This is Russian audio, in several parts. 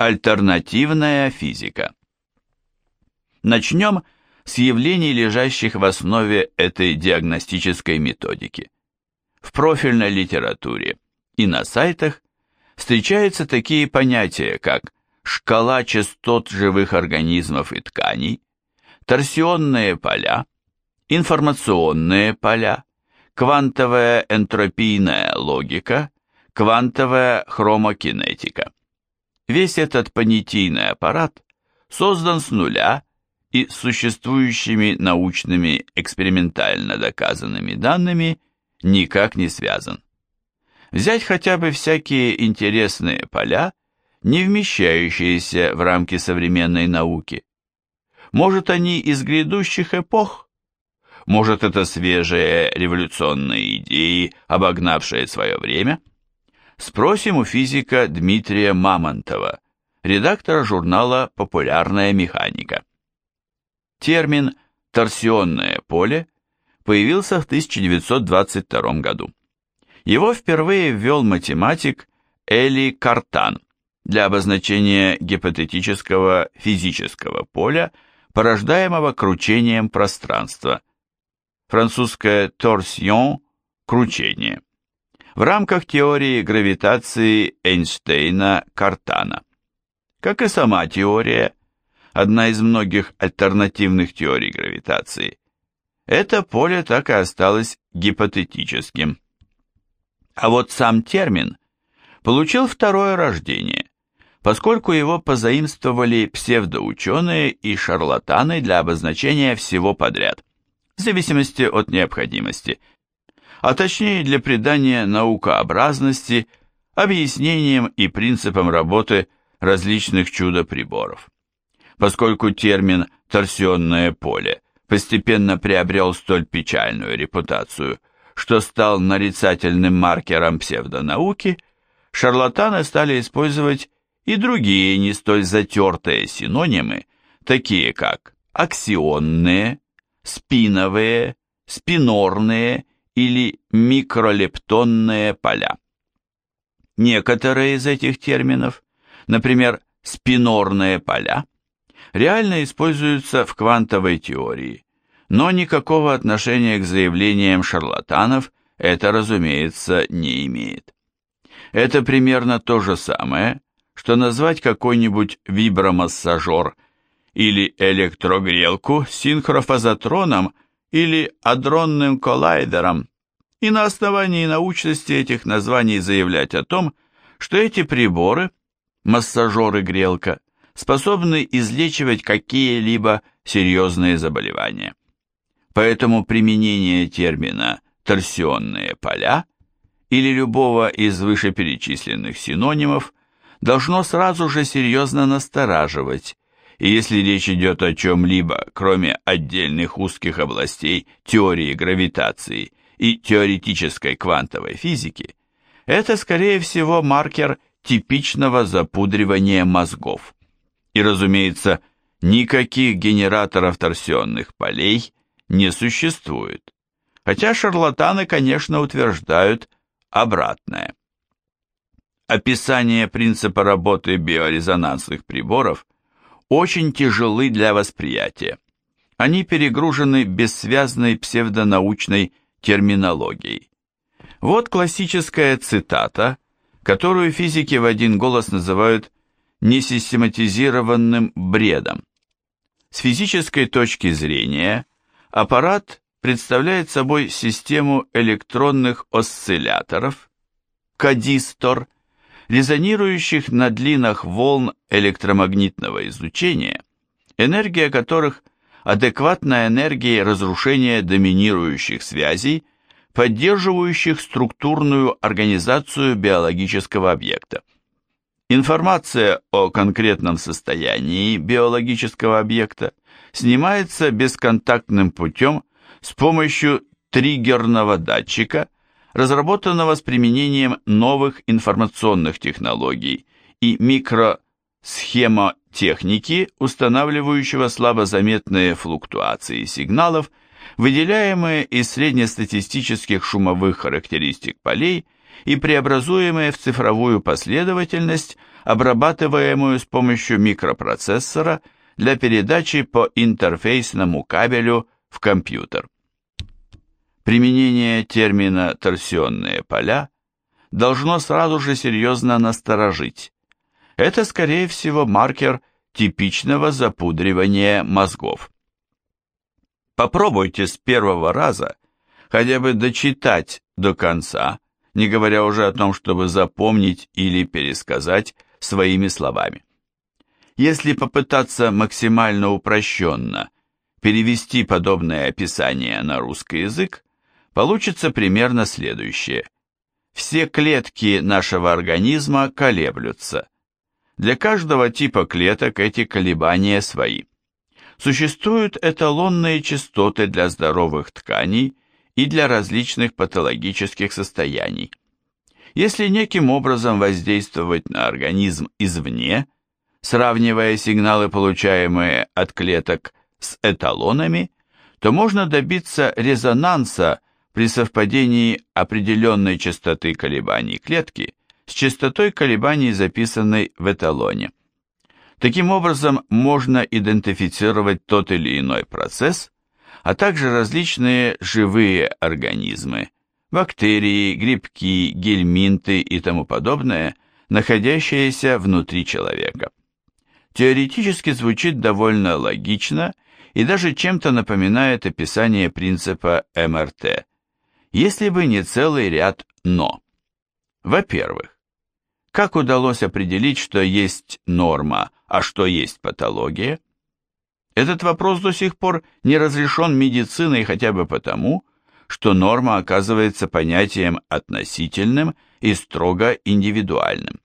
Альтернативная физика. Начнем с явлений, лежащих в основе этой диагностической методики. В профильной литературе и на сайтах встречаются такие понятия, как шкала частот живых организмов и тканей, торсионные поля, информационные поля, квантовая энтропийная логика, квантовая хромокинетика. Весь этот понятийный аппарат создан с нуля и с существующими научными экспериментально доказанными данными никак не связан. Взять хотя бы всякие интересные поля, не вмещающиеся в рамки современной науки. Может, они из грядущих эпох? Может, это свежие революционные идеи, обогнавшие свое время? Спросим у физика Дмитрия Мамонтова, редактора журнала «Популярная механика». Термин «торсионное поле» появился в 1922 году. Его впервые ввел математик Эли Картан для обозначения гипотетического физического поля, порождаемого кручением пространства. Французское «торсион» – кручение. В рамках теории гравитации Эйнштейна-Картана. Как и сама теория, одна из многих альтернативных теорий гравитации, это поле так и осталось гипотетическим. А вот сам термин получил второе рождение, поскольку его позаимствовали псевдоученые и шарлатаны для обозначения всего подряд, в зависимости от необходимости, а точнее для придания наукообразности, объяснениям и принципам работы различных чудо-приборов. Поскольку термин «торсионное поле» постепенно приобрел столь печальную репутацию, что стал нарицательным маркером псевдонауки, шарлатаны стали использовать и другие не столь затертые синонимы, такие как аксионные, спиновые, спинорные или микролептонные поля. Некоторые из этих терминов, например, спинорные поля, реально используются в квантовой теории, но никакого отношения к заявлениям шарлатанов это, разумеется, не имеет. Это примерно то же самое, что назвать какой-нибудь вибромассажер или электрогрелку синхрофазотроном или адронным коллайдером и на основании научности этих названий заявлять о том, что эти приборы, массажеры-грелка, способны излечивать какие-либо серьезные заболевания. Поэтому применение термина «торсионные поля» или любого из вышеперечисленных синонимов должно сразу же серьезно настораживать, и если речь идет о чем-либо, кроме отдельных узких областей теории гравитации и теоретической квантовой физики, это, скорее всего, маркер типичного запудривания мозгов. И, разумеется, никаких генераторов торсионных полей не существует, хотя шарлатаны, конечно, утверждают обратное. Описание принципа работы биорезонансных приборов очень тяжелы для восприятия. Они перегружены бессвязной псевдонаучной терминологией. Вот классическая цитата, которую физики в один голос называют несистематизированным бредом. С физической точки зрения аппарат представляет собой систему электронных осцилляторов, кадистор, резонирующих на длинах волн электромагнитного излучения, энергия которых адекватна энергии разрушения доминирующих связей, поддерживающих структурную организацию биологического объекта. Информация о конкретном состоянии биологического объекта снимается бесконтактным путем с помощью триггерного датчика, разработанного с применением новых информационных технологий и микросхемотехники, устанавливающего слабозаметные флуктуации сигналов, выделяемые из среднестатистических шумовых характеристик полей и преобразуемые в цифровую последовательность, обрабатываемую с помощью микропроцессора для передачи по интерфейсному кабелю в компьютер. Применение термина «торсионные поля» должно сразу же серьезно насторожить. Это, скорее всего, маркер типичного запудривания мозгов. Попробуйте с первого раза хотя бы дочитать до конца, не говоря уже о том, чтобы запомнить или пересказать своими словами. Если попытаться максимально упрощенно перевести подобное описание на русский язык, получится примерно следующее. Все клетки нашего организма колеблются. Для каждого типа клеток эти колебания свои. Существуют эталонные частоты для здоровых тканей и для различных патологических состояний. Если неким образом воздействовать на организм извне, сравнивая сигналы, получаемые от клеток, с эталонами, то можно добиться резонанса при совпадении определенной частоты колебаний клетки с частотой колебаний, записанной в эталоне. Таким образом, можно идентифицировать тот или иной процесс, а также различные живые организмы, бактерии, грибки, гельминты и тому подобное, находящиеся внутри человека. Теоретически звучит довольно логично и даже чем-то напоминает описание принципа МРТ, если бы не целый ряд «но». Во-первых, как удалось определить, что есть норма, а что есть патология? Этот вопрос до сих пор не разрешен медициной хотя бы потому, что норма оказывается понятием относительным и строго индивидуальным.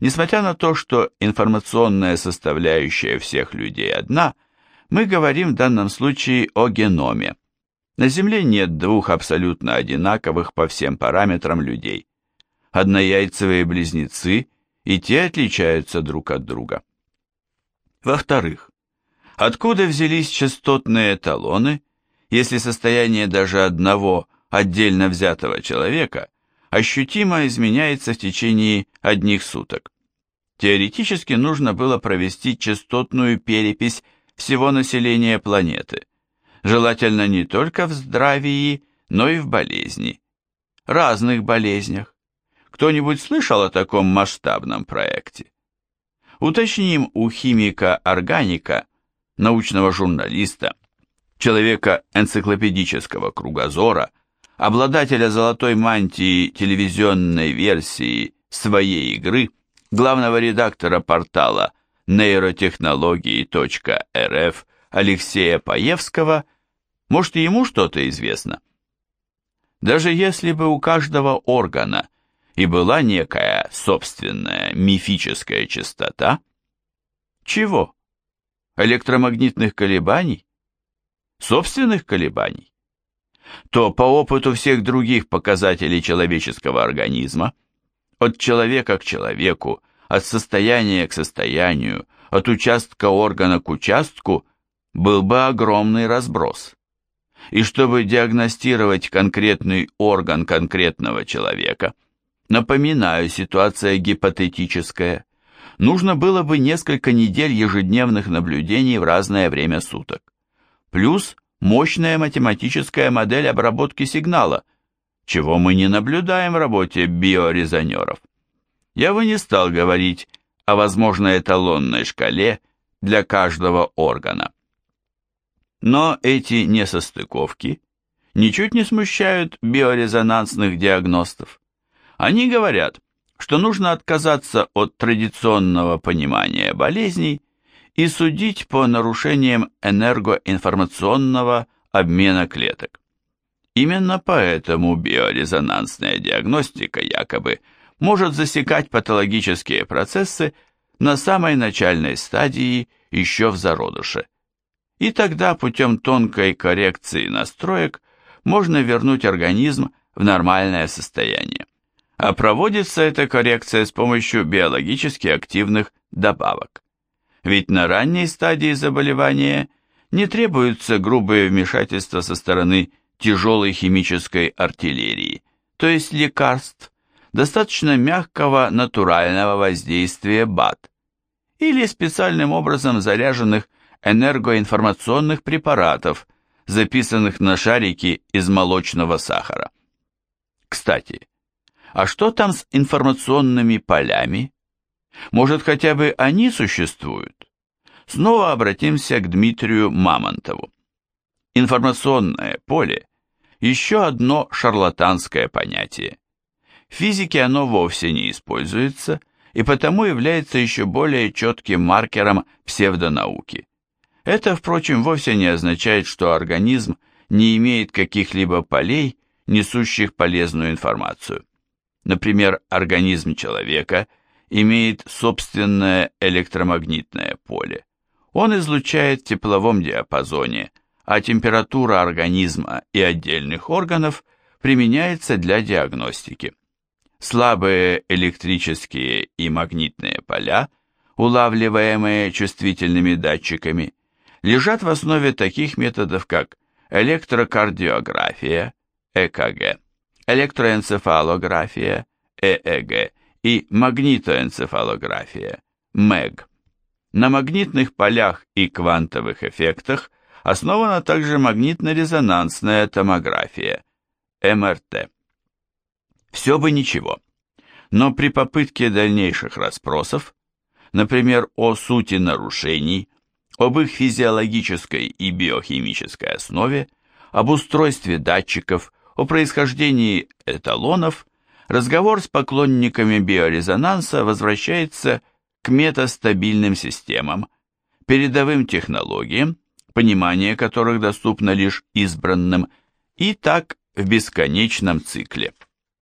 Несмотря на то, что информационная составляющая всех людей одна, мы говорим в данном случае о геноме. На Земле нет двух абсолютно одинаковых по всем параметрам людей. Однояйцевые близнецы и те отличаются друг от друга. Во-вторых, откуда взялись частотные эталоны, если состояние даже одного отдельно взятого человека ощутимо изменяется в течение одних суток? Теоретически нужно было провести частотную перепись всего населения планеты, желательно не только в здравии, но и в болезни, разных болезнях. Кто-нибудь слышал о таком масштабном проекте? Уточним у химика-органика, научного журналиста, человека энциклопедического кругозора, обладателя золотой мантии телевизионной версии своей игры, главного редактора портала нейротехнологии.рф Алексея Паевского, может, ему что-то известно? Даже если бы у каждого органа и была некая собственная мифическая частота, чего? Электромагнитных колебаний? Собственных колебаний? То по опыту всех других показателей человеческого организма, от человека к человеку, от состояния к состоянию, от участка органа к участку, был бы огромный разброс. И чтобы диагностировать конкретный орган конкретного человека, напоминаю, ситуация гипотетическая, нужно было бы несколько недель ежедневных наблюдений в разное время суток. Плюс мощная математическая модель обработки сигнала, чего мы не наблюдаем в работе биорезонеров. Я бы не стал говорить о возможной эталонной шкале для каждого органа. Но эти несостыковки ничуть не смущают биорезонансных диагностов. Они говорят, что нужно отказаться от традиционного понимания болезней и судить по нарушениям энергоинформационного обмена клеток. Именно поэтому биорезонансная диагностика якобы может засекать патологические процессы на самой начальной стадии еще в зародыше и тогда путем тонкой коррекции настроек можно вернуть организм в нормальное состояние. А проводится эта коррекция с помощью биологически активных добавок. Ведь на ранней стадии заболевания не требуются грубые вмешательства со стороны тяжелой химической артиллерии, то есть лекарств, достаточно мягкого натурального воздействия БАД или специальным образом заряженных энергоинформационных препаратов, записанных на шарики из молочного сахара. Кстати, а что там с информационными полями? Может, хотя бы они существуют? Снова обратимся к Дмитрию Мамонтову. Информационное поле – еще одно шарлатанское понятие. В физике оно вовсе не используется и потому является еще более четким маркером псевдонауки. Это, впрочем, вовсе не означает, что организм не имеет каких-либо полей, несущих полезную информацию. Например, организм человека имеет собственное электромагнитное поле. Он излучает в тепловом диапазоне, а температура организма и отдельных органов применяется для диагностики. Слабые электрические и магнитные поля, улавливаемые чувствительными датчиками, лежат в основе таких методов, как электрокардиография, ЭКГ, электроэнцефалография, ЭЭГ и магнитоэнцефалография, МЭГ. На магнитных полях и квантовых эффектах основана также магнитно-резонансная томография, МРТ. Все бы ничего, но при попытке дальнейших расспросов, например, о сути нарушений, об их физиологической и биохимической основе, об устройстве датчиков, о происхождении эталонов, разговор с поклонниками биорезонанса возвращается к метастабильным системам, передовым технологиям, понимание которых доступно лишь избранным, и так в бесконечном цикле.